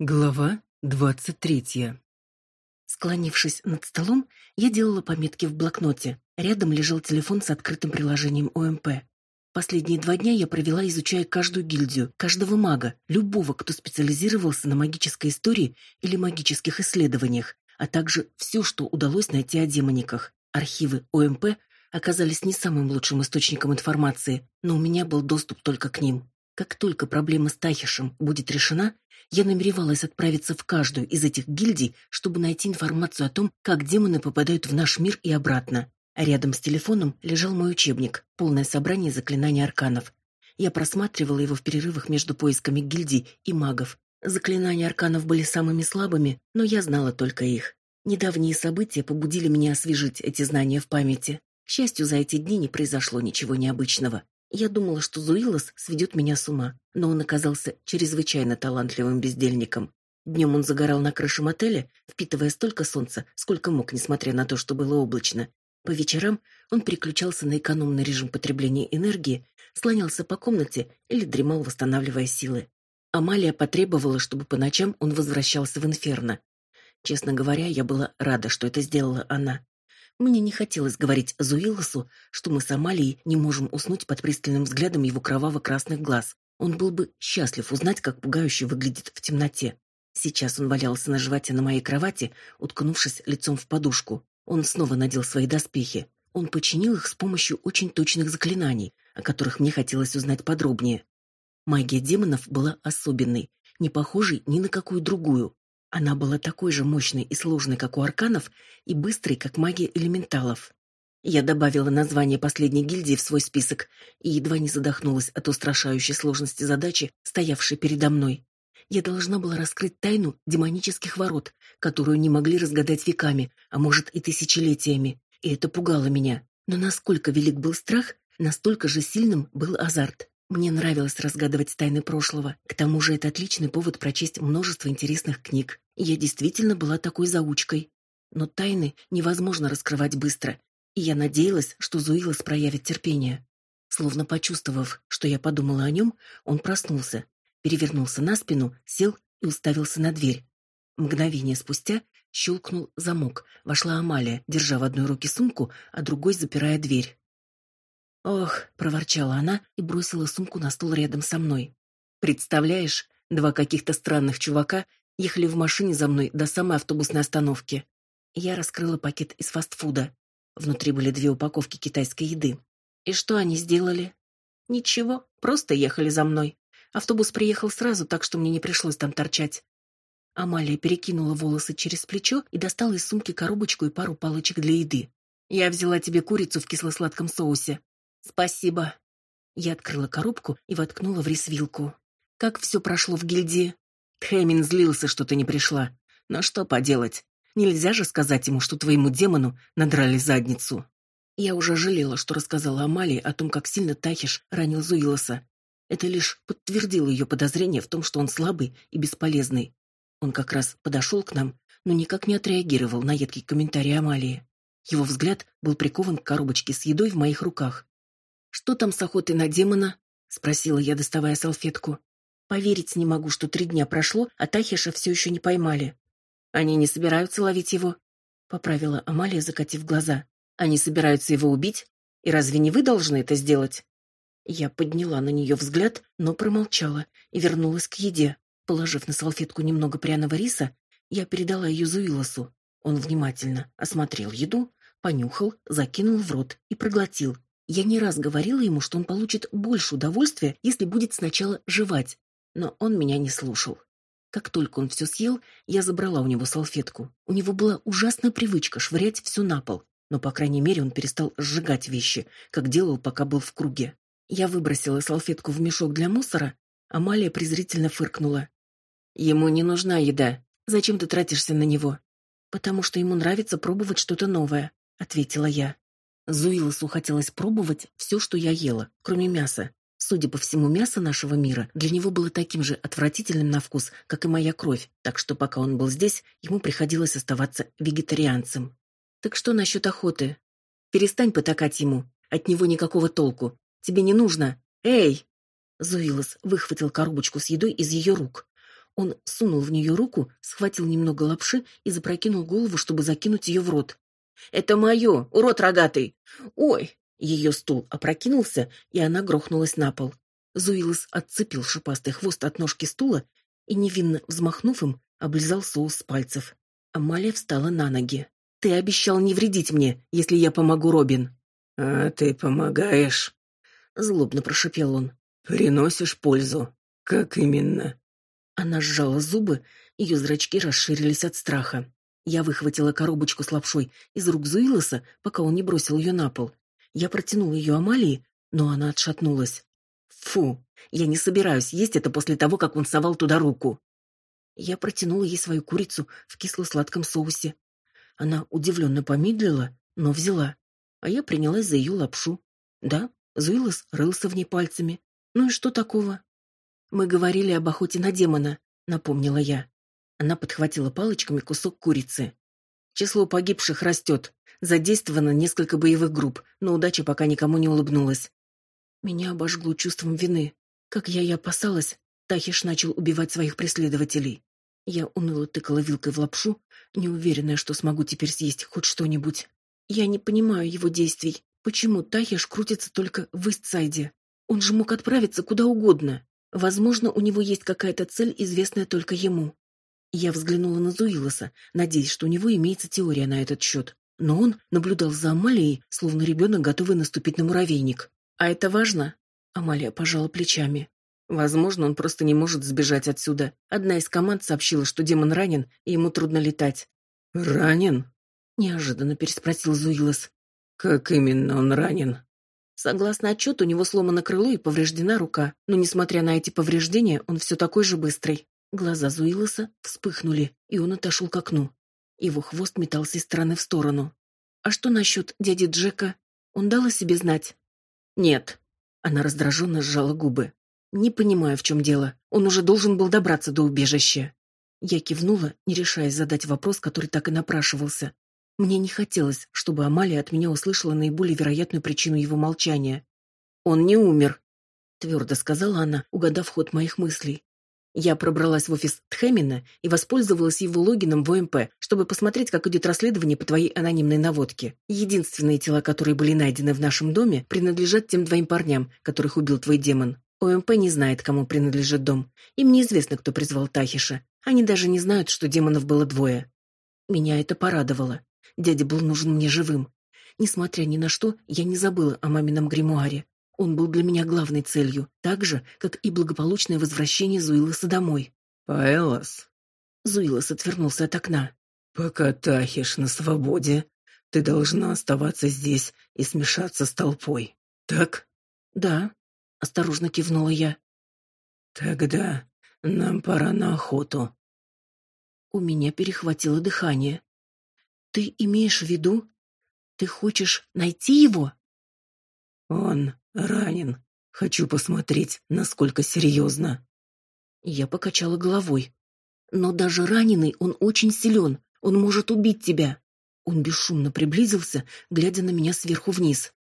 Глава двадцать третья. Склонившись над столом, я делала пометки в блокноте. Рядом лежал телефон с открытым приложением ОМП. Последние два дня я провела, изучая каждую гильдию, каждого мага, любого, кто специализировался на магической истории или магических исследованиях, а также все, что удалось найти о демониках. Архивы ОМП оказались не самым лучшим источником информации, но у меня был доступ только к ним. Как только проблема с Тахишем будет решена, я намеревалась отправиться в каждую из этих гильдий, чтобы найти информацию о том, как демоны попадают в наш мир и обратно. Рядом с телефоном лежал мой учебник, полное собрание заклинаний арканов. Я просматривала его в перерывах между поисками гильдий и магов. Заклинания арканов были самыми слабыми, но я знала только их. Недавние события побудили меня освежить эти знания в памяти. К счастью, за эти дни не произошло ничего необычного. Я думала, что Зуилос сведет меня с ума, но он оказался чрезвычайно талантливым бездельником. Днем он загорал на крыше мотеля, впитывая столько солнца, сколько мог, несмотря на то, что было облачно. По вечерам он переключался на экономный режим потребления энергии, слонялся по комнате или дремал, восстанавливая силы. Амалия потребовала, чтобы по ночам он возвращался в инферно. Честно говоря, я была рада, что это сделала она. Мне не хотелось говорить Зуилосу, что мы с Амалией не можем уснуть под пристальным взглядом его кроваво-красных глаз. Он был бы счастлив узнать, как пугающе выглядит в темноте. Сейчас он валялся на животе на моей кровати, уткнувшись лицом в подушку. Он снова надел свои доспехи. Он починил их с помощью очень точных заклинаний, о которых мне хотелось узнать подробнее. Магия демонов была особенной, не похожей ни на какую другую. Она была такой же мощной и сложной, как у арканов, и быстрой, как магия элементалов. Я добавила название последней гильдии в свой список и едва не задохнулась от устрашающей сложности задачи, стоявшей передо мной. Я должна была раскрыть тайну демонических ворот, которую не могли разгадать веками, а может и тысячелетиями, и это пугало меня. Но насколько велик был страх, настолько же сильным был азарт. Мне нравилось разгадывать тайны прошлого. К тому же это отличный повод прочесть множество интересных книг. Я действительно была такой заучкой. Но тайны невозможно раскрывать быстро, и я надеялась, что Зуилос проявит терпение. Словно почувствовав, что я подумала о нем, он проснулся, перевернулся на спину, сел и уставился на дверь. Мгновение спустя щелкнул замок. Вошла Амалия, держа в одной руке сумку, а другой запирая дверь. «Ох», — проворчала она и бросила сумку на стол рядом со мной. «Представляешь, два каких-то странных чувака ехали в машине за мной до самой автобусной остановки. Я раскрыла пакет из фастфуда. Внутри были две упаковки китайской еды. И что они сделали? Ничего, просто ехали за мной. Автобус приехал сразу, так что мне не пришлось там торчать. Амалия перекинула волосы через плечо и достала из сумки коробочку и пару палочек для еды. Я взяла тебе курицу в кисло-сладком соусе. Спасибо. Я открыла коробку и воткнула в рис вилку. Как все прошло в гильдии? Хэмин злился, что ты не пришла. Но что поделать? Нельзя же сказать ему, что твоему демону надрали задницу. Я уже жалела, что рассказала Амалии о том, как сильно Тахиш ранил Зуилоса. Это лишь подтвердило ее подозрение в том, что он слабый и бесполезный. Он как раз подошел к нам, но никак не отреагировал на едкий комментарий Амалии. Его взгляд был прикован к коробочке с едой в моих руках. «Что там с охотой на демона?» — спросила я, доставая салфетку. Поверить не могу, что три дня прошло, а Тахиша все еще не поймали. Они не собираются ловить его, поправила Амалия, закатив глаза. Они собираются его убить? И разве не вы должны это сделать? Я подняла на нее взгляд, но промолчала и вернулась к еде. Положив на салфетку немного пряного риса, я передала ее Зуилосу. Он внимательно осмотрел еду, понюхал, закинул в рот и проглотил. Я не раз говорила ему, что он получит больше удовольствия, если будет сначала жевать, но он меня не слушал. Как только он все съел, я забрала у него салфетку. У него была ужасная привычка швырять все на пол, но, по крайней мере, он перестал сжигать вещи, как делал, пока был в круге. Я выбросила салфетку в мешок для мусора, Амалия презрительно фыркнула. «Ему не нужна еда. Зачем ты тратишься на него?» «Потому что ему нравится пробовать что-то новое», — ответила я. Зуилосу хотелось пробовать все, что я ела, кроме мяса. Судя по всему, мясо нашего мира для него было таким же отвратительным на вкус, как и моя кровь, так что пока он был здесь, ему приходилось оставаться вегетарианцем. Так что насчет охоты? Перестань потакать ему, от него никакого толку. Тебе не нужно. Эй! Зуилос выхватил коробочку с едой из ее рук. Он сунул в нее руку, схватил немного лапши и запрокинул голову, чтобы закинуть ее в рот. «Это мое, урод рогатый! Ой!» Ее стул опрокинулся, и она грохнулась на пол. Зуилос отцепил шипастый хвост от ножки стула и, невинно взмахнув им, облизал соус с пальцев. Амалия встала на ноги. «Ты обещал не вредить мне, если я помогу Робин». «А ты помогаешь?» Злобно прошипел он. «Приносишь пользу. Как именно?» Она сжала зубы, ее зрачки расширились от страха. Я выхватила коробочку с лапшой из рук Зуилоса, пока он не бросил ее на пол. Я протянула ее Амалии, но она отшатнулась. «Фу, я не собираюсь есть это после того, как он совал туда руку». Я протянула ей свою курицу в кисло-сладком соусе. Она удивленно помедлила, но взяла, а я принялась за ее лапшу. Да, Зуилос рылся в ней пальцами. Ну и что такого? Мы говорили об охоте на демона, напомнила я. Она подхватила палочками кусок курицы. Число погибших растет. Задействовано несколько боевых групп, но удача пока никому не улыбнулась. Меня обожгло чувством вины. Как я и опасалась, Тахиш начал убивать своих преследователей. Я уныло тыкала вилкой в лапшу, неуверенная, что смогу теперь съесть хоть что-нибудь. Я не понимаю его действий. Почему Тахиш крутится только в Истсайде? Он же мог отправиться куда угодно. Возможно, у него есть какая-то цель, известная только ему. Я взглянула на Зуилоса, надеясь, что у него имеется теория на этот счет. Но он наблюдал за Амалией, словно ребенок, готовый наступить на муравейник. «А это важно?» Амалия пожала плечами. «Возможно, он просто не может сбежать отсюда. Одна из команд сообщила, что демон ранен, и ему трудно летать». «Ранен?» — неожиданно переспросил Зуилос. «Как именно он ранен?» Согласно отчету, у него сломано крыло и повреждена рука, но, несмотря на эти повреждения, он все такой же быстрый. Глаза Зуилоса вспыхнули, и он отошел к окну. Его хвост метался из стороны в сторону. «А что насчет дяди Джека? Он дал о себе знать?» «Нет». Она раздраженно сжала губы. «Не понимаю, в чем дело. Он уже должен был добраться до убежища». Я кивнула, не решаясь задать вопрос, который так и напрашивался. Мне не хотелось, чтобы Амалия от меня услышала наиболее вероятную причину его молчания. «Он не умер», — твердо сказала она, угадав ход моих мыслей. Я пробралась в офис Тхэмина и воспользовалась его логином в ОМП, чтобы посмотреть, как идет расследование по твоей анонимной наводке. Единственные тела, которые были найдены в нашем доме, принадлежат тем двоим парням, которых убил твой демон. ОМП не знает, кому принадлежит дом. Им неизвестно, кто призвал Тахиша. Они даже не знают, что демонов было двое. Меня это порадовало. Дядя был нужен мне живым. Несмотря ни на что, я не забыла о мамином гримуаре. Он был для меня главной целью, так же, как и благополучное возвращение Зуилоса домой. «Паэлос?» Зуилос отвернулся от окна. «Пока Тахиш на свободе, ты должна оставаться здесь и смешаться с толпой. Так?» «Да», — осторожно кивнула я. «Тогда нам пора на охоту». У меня перехватило дыхание. Ты имеешь в виду, ты хочешь найти его? Он ранен. Хочу посмотреть, насколько серьезно». Я покачала головой. Но даже раненый он очень силен. Он может убить тебя. Он бесшумно приблизился, глядя на меня сверху вниз.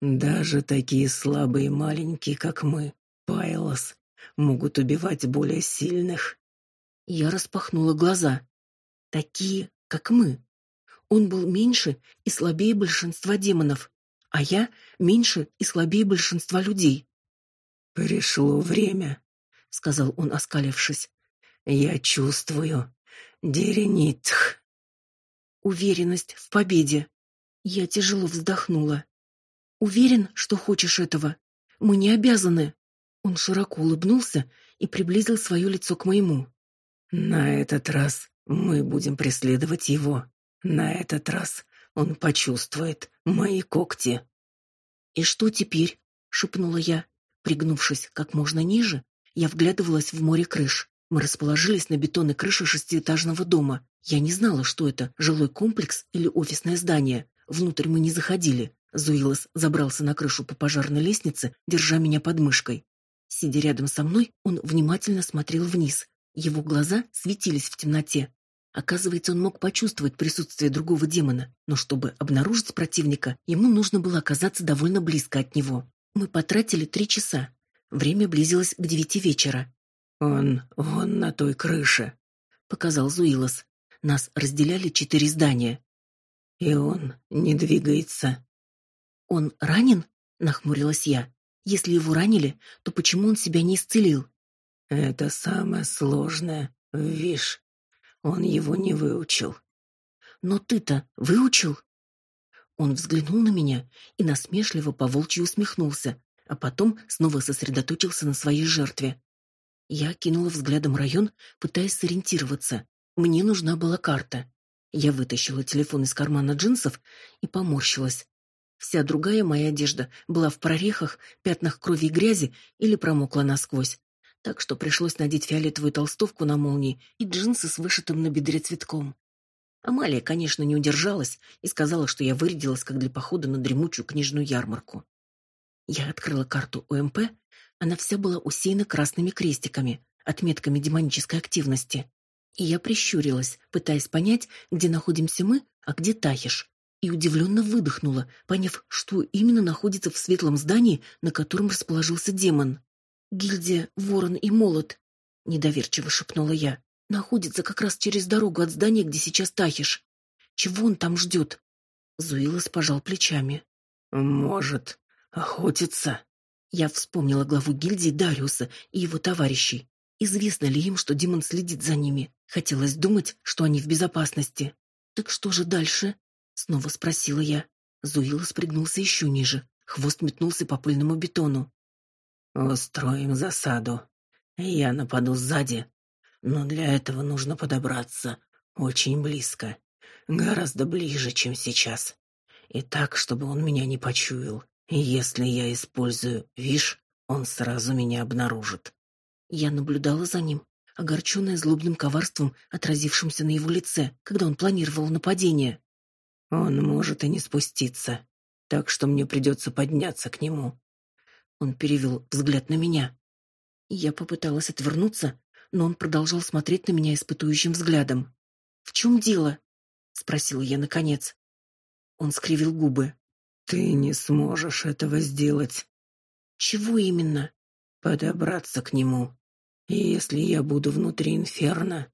Даже такие слабые маленькие, как мы, Пайлос, могут убивать более сильных. Я распахнула глаза. Такие, как мы. Он был меньше и слабее большинства демонов, а я меньше и слабее большинства людей. «Пришло время», — сказал он, оскалившись. «Я чувствую. Деренитх». Уверенность в победе. Я тяжело вздохнула. «Уверен, что хочешь этого? Мы не обязаны». Он широко улыбнулся и приблизил свое лицо к моему. «На этот раз мы будем преследовать его. На этот раз он почувствует мои когти. И что теперь? шепнула я, пригнувшись как можно ниже, я вглядывалась в море крыш. Мы расположились на бетонной крыше шестиэтажного дома. Я не знала, что это жилой комплекс или офисное здание. Внутрь мы не заходили. Зуилос забрался на крышу по пожарной лестнице, держа меня под мышкой. Сидя рядом со мной, он внимательно смотрел вниз. Его глаза светились в темноте. Оказывается, он мог почувствовать присутствие другого демона, но чтобы обнаружить противника, ему нужно было оказаться довольно близко от него. Мы потратили три часа. Время близилось к девяти вечера. «Он вон на той крыше», — показал Зуилос. Нас разделяли четыре здания. «И он не двигается». «Он ранен?» — нахмурилась я. «Если его ранили, то почему он себя не исцелил?» «Это самое сложное, Вишь. Он его не выучил». «Но ты-то выучил?» Он взглянул на меня и насмешливо по-волчьи усмехнулся, а потом снова сосредоточился на своей жертве. Я кинула взглядом район, пытаясь сориентироваться. Мне нужна была карта. Я вытащила телефон из кармана джинсов и поморщилась. Вся другая моя одежда была в прорехах, пятнах крови и грязи или промокла насквозь. Так что пришлось надеть фиолетовую толстовку на молнии и джинсы с вышитым на бедре цветком. Амалия, конечно, не удержалась и сказала, что я вырядилась как для похода на дремучую книжную ярмарку. Я открыла карту ОМП, она вся была усеяна красными крестиками, отметками демонической активности. И я прищурилась, пытаясь понять, где находимся мы, а где Тахиш, и удивленно выдохнула, поняв, что именно находится в светлом здании, на котором расположился демон. «Гильдия, ворон и молот», — недоверчиво шепнула я находится как раз через дорогу от здания, где сейчас Тахиш. Чего он там ждет?» Зуилос пожал плечами. «Может, охотиться?» Я вспомнила главу гильдии Дариуса и его товарищей. Известно ли им, что демон следит за ними? Хотелось думать, что они в безопасности. «Так что же дальше?» — снова спросила я. Зуилос пригнулся еще ниже. Хвост метнулся по пыльному бетону. «Устроим засаду. Я нападу сзади, но для этого нужно подобраться очень близко, гораздо ближе, чем сейчас. И так, чтобы он меня не почуял. И если я использую виш, он сразу меня обнаружит. Я наблюдала за ним, огорченная злобным коварством, отразившимся на его лице, когда он планировал нападение. Он может и не спуститься, так что мне придется подняться к нему. Он перевел взгляд на меня. Я попыталась отвернуться, но он продолжал смотреть на меня испытующим взглядом. «В чем дело?» — спросила я наконец. Он скривил губы. «Ты не сможешь этого сделать». «Чего именно?» «Подобраться к нему. И если я буду внутри инферно,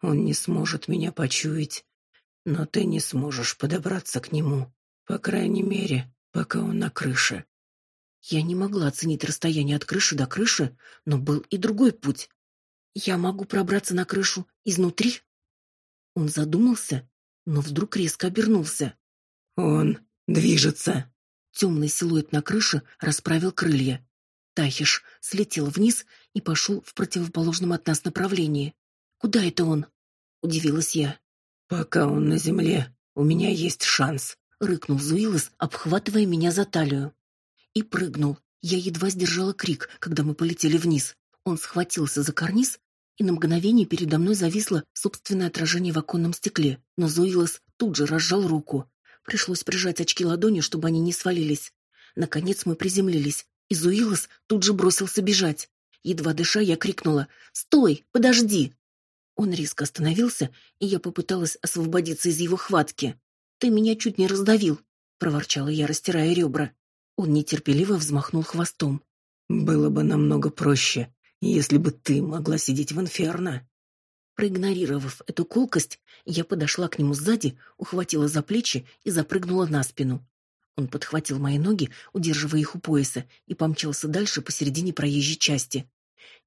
он не сможет меня почуять. Но ты не сможешь подобраться к нему, по крайней мере, пока он на крыше». Я не могла оценить расстояние от крыши до крыши, но был и другой путь. Я могу пробраться на крышу изнутри? Он задумался, но вдруг резко обернулся. Он движется. Темный силуэт на крыше расправил крылья. Тахиш слетел вниз и пошел в противоположном от нас направлении. Куда это он? удивилась я. Пока он на земле, у меня есть шанс, рыкнул Зуилос, обхватывая меня за талию. И прыгнул. Я едва сдержала крик, когда мы полетели вниз. Он схватился за карниз и на мгновение передо мной зависло собственное отражение в оконном стекле, но Зуилос тут же разжал руку. Пришлось прижать очки ладонью, чтобы они не свалились. Наконец мы приземлились, и Зуилос тут же бросился бежать. Едва дыша, я крикнула «Стой! Подожди!» Он резко остановился, и я попыталась освободиться из его хватки. «Ты меня чуть не раздавил!» — проворчала я, растирая ребра. Он нетерпеливо взмахнул хвостом. «Было бы намного проще, если бы ты могла сидеть в инферно. Проигнорировав эту колкость, я подошла к нему сзади, ухватила за плечи и запрыгнула на спину. Он подхватил мои ноги, удерживая их у пояса, и помчался дальше посередине проезжей части.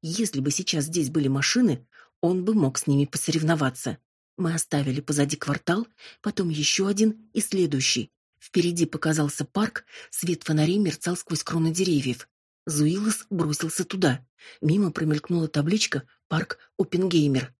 Если бы сейчас здесь были машины, он бы мог с ними посоревноваться. Мы оставили позади квартал, потом еще один и следующий. Впереди показался парк, свет фонарей мерцал сквозь кроны деревьев. Зуилос бросился туда. Мимо промелькнула табличка «Парк Опенгеймер».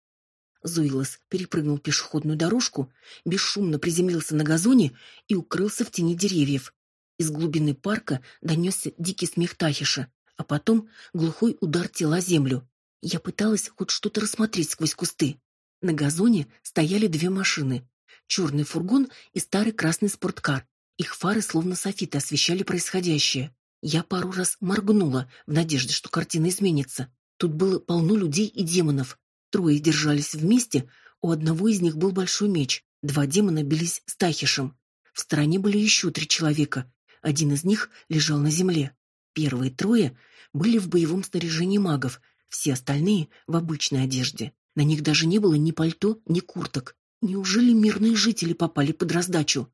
Зуилос перепрыгнул пешеходную дорожку, бесшумно приземлился на газоне и укрылся в тени деревьев. Из глубины парка донесся дикий смех Тахиша, а потом глухой удар тела землю. Я пыталась хоть что-то рассмотреть сквозь кусты. На газоне стояли две машины. Черный фургон и старый красный спорткар. Их фары словно софиты освещали происходящее. Я пару раз моргнула в надежде, что картина изменится. Тут было полно людей и демонов. Трое держались вместе, у одного из них был большой меч. Два демона бились с Тахишем. В стороне были еще три человека. Один из них лежал на земле. Первые трое были в боевом снаряжении магов, все остальные в обычной одежде. На них даже не было ни пальто, ни курток. Неужели мирные жители попали под раздачу?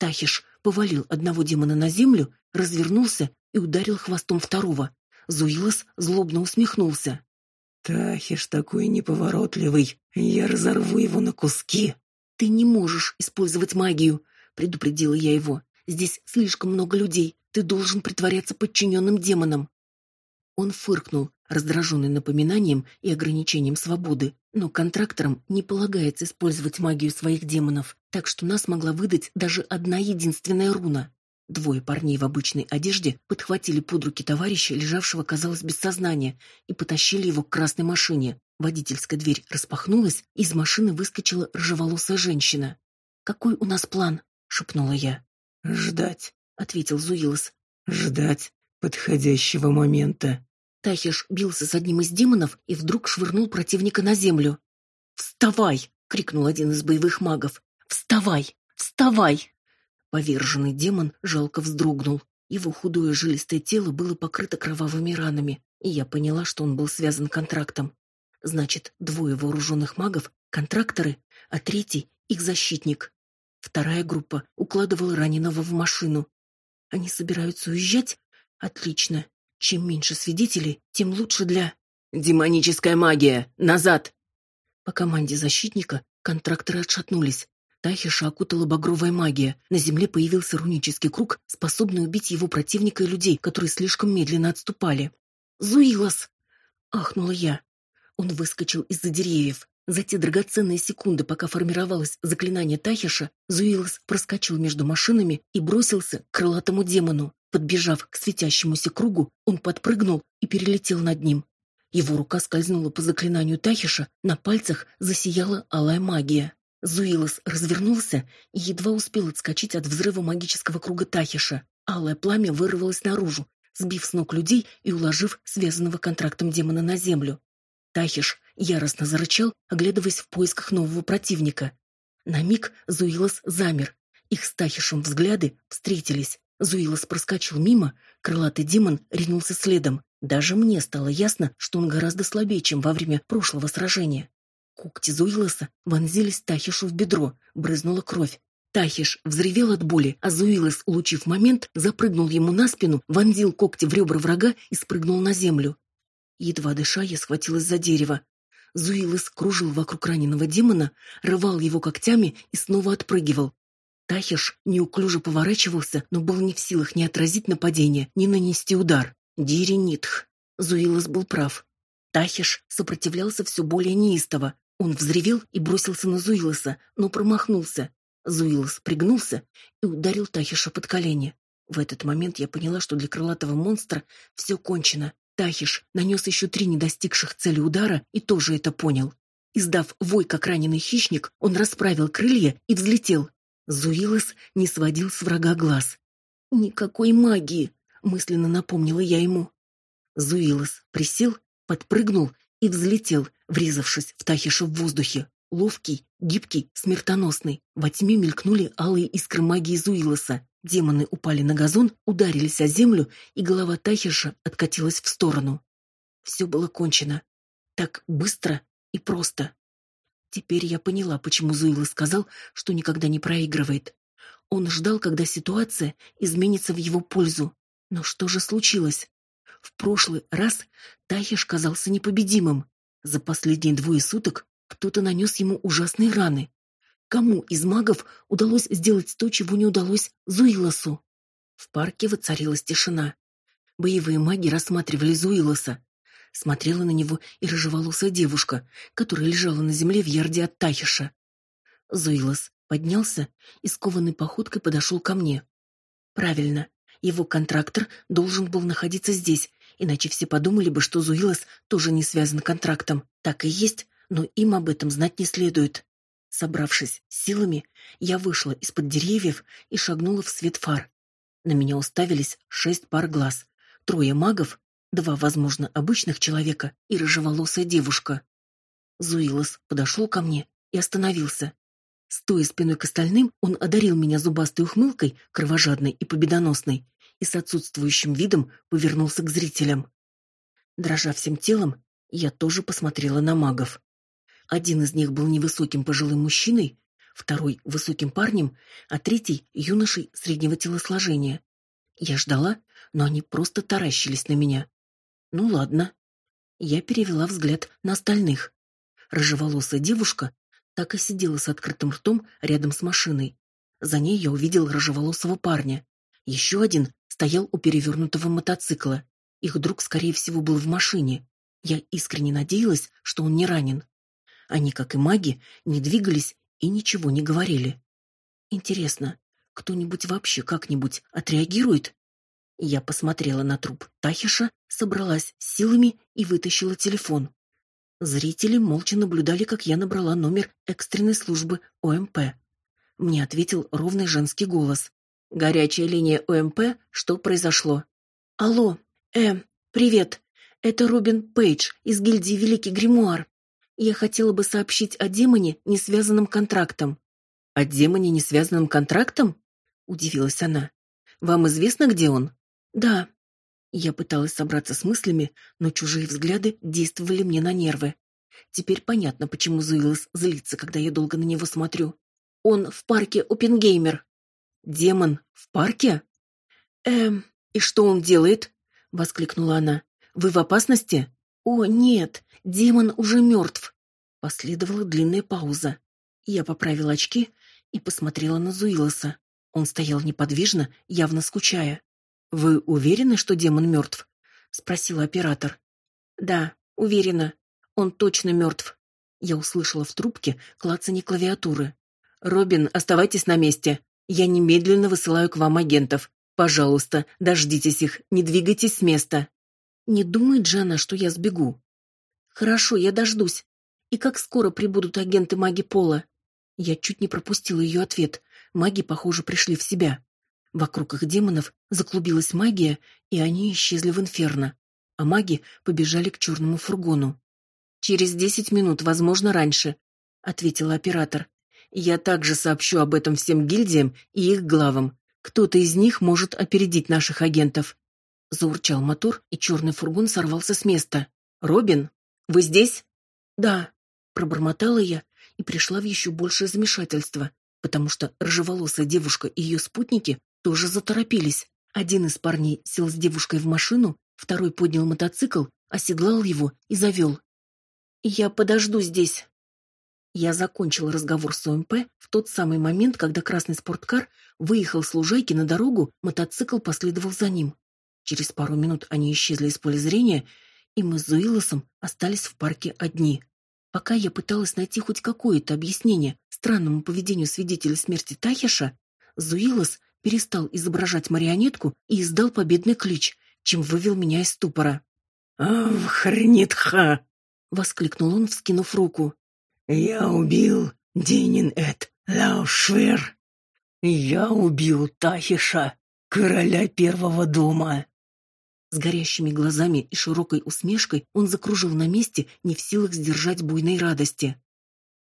Тахиш повалил одного демона на землю, развернулся и ударил хвостом второго. Зуилос злобно усмехнулся. Тахиш такой неповоротливый, я разорву его на куски. Ты не можешь использовать магию, предупредила я его. Здесь слишком много людей. Ты должен притворяться подчиненным демонам. Он фыркнул, раздраженный напоминанием и ограничением свободы, но контракторам не полагается использовать магию своих демонов, так что нас могла выдать даже одна единственная руна. Двое парней в обычной одежде подхватили под руки товарища, лежавшего, казалось, без сознания, и потащили его к красной машине. Водительская дверь распахнулась, из машины выскочила рыжеволосая женщина. «Какой у нас план?» — шепнула я. «Ждать», — ответил Зуилос. «Ждать подходящего момента». Тахиш бился с одним из демонов и вдруг швырнул противника на землю. «Вставай!» — крикнул один из боевых магов. «Вставай! Вставай!» Поверженный демон жалко вздрогнул. Его худое жилистое тело было покрыто кровавыми ранами, и я поняла, что он был связан контрактом. Значит, двое вооруженных магов — контракторы, а третий — их защитник. Вторая группа укладывала раненого в машину. Они собираются уезжать? Отлично. Чем меньше свидетелей, тем лучше для... «Демоническая магия! Назад!» По команде защитника контракторы отшатнулись. Тахиша окутала багровая магия. На земле появился рунический круг, способный убить его противника и людей, которые слишком медленно отступали. «Зуилос!» — ахнула я. Он выскочил из-за деревьев. За те драгоценные секунды, пока формировалось заклинание Тахиша, Зуилос проскочил между машинами и бросился к крылатому демону. Подбежав к светящемуся кругу, он подпрыгнул и перелетел над ним. Его рука скользнула по заклинанию Тахиша, на пальцах засияла алая магия. Зуилос развернулся и едва успел отскочить от взрыва магического круга Тахиша. Алое пламя вырвалось наружу, сбив с ног людей и уложив связанного контрактом демона на землю. Тахиш яростно зарычал, оглядываясь в поисках нового противника. На миг Зуилос замер. Их с Тахишем взгляды встретились. Зуилос проскочил мимо, крылатый демон ринулся следом. Даже мне стало ясно, что он гораздо слабее, чем во время прошлого сражения. Когти Зуилоса вонзились Тахишу в бедро, брызнула кровь. Тахиш взревел от боли, а Зуилос, улучив момент, запрыгнул ему на спину, вонзил когти в ребра врага и спрыгнул на землю. Едва дыша, я схватилась за дерево. Зуилос кружил вокруг раненого демона, рвал его когтями и снова отпрыгивал. Тахиш неуклюже поворачивался, но был не в силах ни отразить нападение, ни нанести удар. Дири Нитх. Зуилос был прав. Тахиш сопротивлялся все более неистово. Он взревел и бросился на Зуилоса, но промахнулся. Зуилос пригнулся и ударил Тахиша под колени. В этот момент я поняла, что для крылатого монстра все кончено. Тахиш нанес еще три недостигших цели удара и тоже это понял. Издав вой, как раненый хищник, он расправил крылья и взлетел. Зуилос не сводил с врага глаз. «Никакой магии!» — мысленно напомнила я ему. Зуилос присел, подпрыгнул и взлетел, врезавшись в Тахиша в воздухе. Ловкий, гибкий, смертоносный. Во тьме мелькнули алые искры магии Зуилоса. Демоны упали на газон, ударились о землю, и голова Тахиша откатилась в сторону. Все было кончено. Так быстро и просто. Теперь я поняла, почему Зуила сказал, что никогда не проигрывает. Он ждал, когда ситуация изменится в его пользу. Но что же случилось? В прошлый раз Тахиш казался непобедимым. За последние двое суток кто-то нанес ему ужасные раны. Кому из магов удалось сделать то, чего не удалось Зуилосу? В парке воцарилась тишина. Боевые маги рассматривали Зуилоса смотрела на него и рыжеволосая девушка, которая лежала на земле в ярде от Тахиша. Зуилос поднялся и скованной походкой подошел ко мне. Правильно, его контрактор должен был находиться здесь, иначе все подумали бы, что Зуилос тоже не связан контрактом. Так и есть, но им об этом знать не следует. Собравшись силами, я вышла из-под деревьев и шагнула в свет фар. На меня уставились шесть пар глаз. Трое магов Два, возможно, обычных человека и рыжеволосая девушка. Зуилос подошел ко мне и остановился. Стоя спиной к остальным, он одарил меня зубастой ухмылкой, кровожадной и победоносной, и с отсутствующим видом повернулся к зрителям. Дрожа всем телом, я тоже посмотрела на магов. Один из них был невысоким пожилым мужчиной, второй — высоким парнем, а третий — юношей среднего телосложения. Я ждала, но они просто таращились на меня. Ну ладно. Я перевела взгляд на остальных. Рыжеволосая девушка так и сидела с открытым ртом рядом с машиной. За ней я увидел рыжеволосого парня. Еще один стоял у перевернутого мотоцикла. Их друг, скорее всего, был в машине. Я искренне надеялась, что он не ранен. Они, как и маги, не двигались и ничего не говорили. Интересно, кто-нибудь вообще как-нибудь отреагирует? Я посмотрела на труп Тахиша, собралась силами и вытащила телефон. Зрители молча наблюдали, как я набрала номер экстренной службы ОМП. Мне ответил ровный женский голос. «Горячая линия ОМП. Что произошло?» «Алло. Э, привет. Это Робин Пейдж из гильдии Великий Гримуар. Я хотела бы сообщить о демоне, не связанном контрактом». «О демоне, не связанном контрактом?» — удивилась она. «Вам известно, где он?» «Да». Я пыталась собраться с мыслями, но чужие взгляды действовали мне на нервы. Теперь понятно, почему Зуилос злится, когда я долго на него смотрю. Он в парке Опенгеймер. Демон в парке? Эм, и что он делает? воскликнула она. Вы в опасности? О, нет, демон уже мертв!» Последовала длинная пауза. Я поправила очки и посмотрела на Зуилоса. Он стоял неподвижно, явно скучая. Вы уверены, что демон мертв?» — спросил оператор. Да, уверена. Он точно мертв. Я услышала в трубке клацанье клавиатуры. Робин, оставайтесь на месте. Я немедленно высылаю к вам агентов. Пожалуйста, дождитесь их, не двигайтесь с места. Не думает Джана, что я сбегу. Хорошо, я дождусь. И как скоро прибудут агенты маги Пола? Я чуть не пропустила ее ответ. Маги, похоже, пришли в себя. Вокруг их демонов заклубилась магия, и они исчезли в инферно, а маги побежали к черному фургону. «Через десять минут, возможно, раньше», — ответил оператор. «Я также сообщу об этом всем гильдиям и их главам. Кто-то из них может опередить наших агентов». Заурчал мотор, и черный фургон сорвался с места. «Робин, вы здесь?» «Да», — пробормотала я и пришла в еще большее замешательство, потому что рыжеволосая девушка и ее спутники тоже заторопились. Один из парней сел с девушкой в машину, второй поднял мотоцикл, оседлал его и завел. «Я подожду здесь». Я закончил разговор с ОМП в тот самый момент, когда красный спорткар выехал с лужайки на дорогу, мотоцикл последовал за ним. Через пару минут они исчезли из поля зрения, и мы с Зуилосом остались в парке одни. Пока я пыталась найти хоть какое-то объяснение странному поведению свидетеля смерти Тахиша, Зуилос перестал изображать марионетку и издал победный клич, чем вывел меня из ступора. «Авхрнитха!» — воскликнул он, вскинув руку. «Я убил Денин Эд Лаушвер. Я убил Тахиша, короля первого дома». С горящими глазами и широкой усмешкой он закружил на месте, не в силах сдержать буйной радости.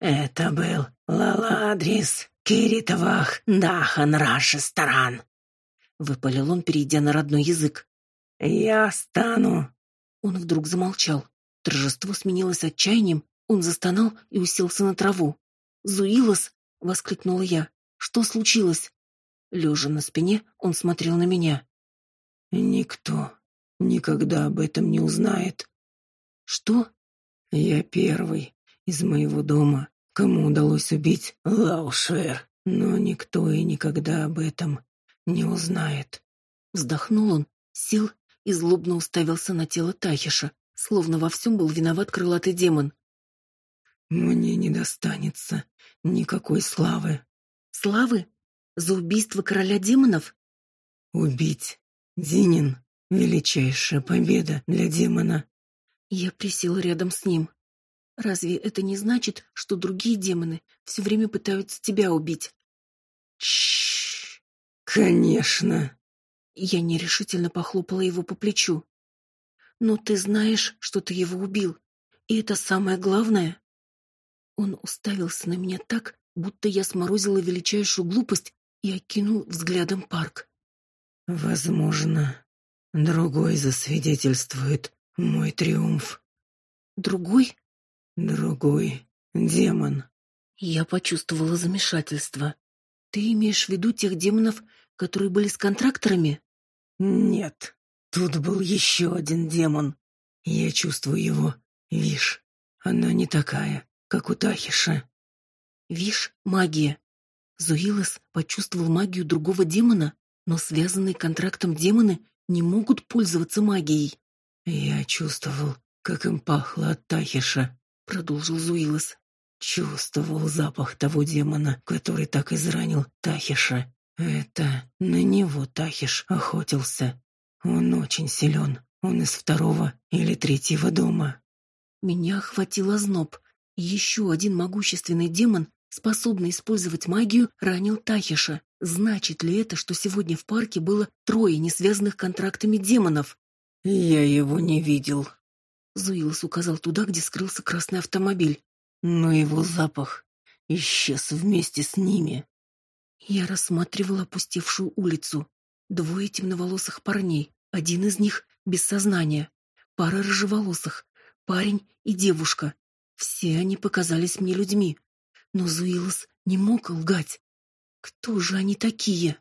«Это был Лаладрис Киритовах Дахан Рашестран», — выпалил он, перейдя на родной язык. «Я стану...» Он вдруг замолчал. Торжество сменилось отчаянием, он застонал и уселся на траву. «Зуилос!» — воскликнула я. «Что случилось?» Лежа на спине, он смотрел на меня. «Никто никогда об этом не узнает». «Что?» «Я первый из моего дома, кому удалось убить Лаушер, но никто и никогда об этом не узнает. Вздохнул он, сел и злобно уставился на тело Тахиша, словно во всем был виноват крылатый демон. Мне не достанется никакой славы. Славы? За убийство короля демонов? Убить Динин — величайшая победа для демона. Я присела рядом с ним. Разве это не значит, что другие демоны все время пытаются тебя убить? Чш. Конечно. Я нерешительно похлопала его по плечу. Но ты знаешь, что ты его убил, и это самое главное. Он уставился на меня так, будто я сморозила величайшую глупость и окинул взглядом парк. Возможно, другой засвидетельствует мой триумф. Другой? Другой демон. Я почувствовала замешательство. Ты имеешь в виду тех демонов, которые были с контракторами? Нет. Тут был еще один демон. Я чувствую его. Вишь, она не такая, как у Тахиша. Вишь, магия. Зуилос почувствовал магию другого демона, но связанные контрактом демоны не могут пользоваться магией. Я чувствовал, как им пахло от Тахиша, продолжил Зуилос. Чувствовал запах того демона, который так изранил Тахиша. Это на него Тахиш охотился. Он очень силен. Он из второго или третьего дома. Меня охватил озноб. Еще один могущественный демон, способный использовать магию, ранил Тахиша. Значит ли это, что сегодня в парке было трое несвязанных контрактами демонов? Я его не видел. Зуилос указал туда, где скрылся красный автомобиль но его запах исчез вместе с ними. Я рассматривала опустевшую улицу. Двое темноволосых парней, один из них без сознания, пара рыжеволосых, парень и девушка. Все они показались мне людьми, но Зуилос не мог лгать. Кто же они такие?